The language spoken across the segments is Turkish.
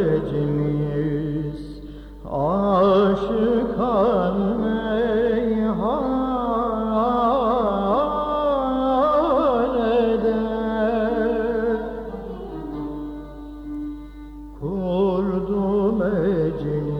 müreccimiz aşıkan meyhanede kurdum ecimiz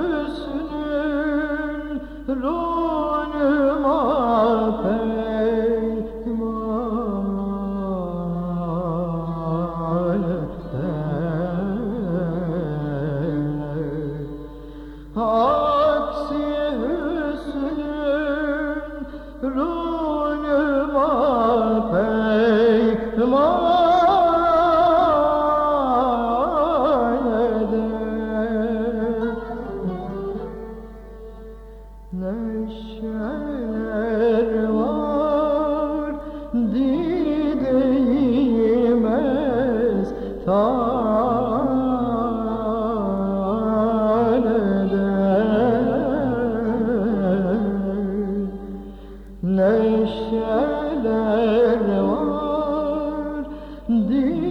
Dieu.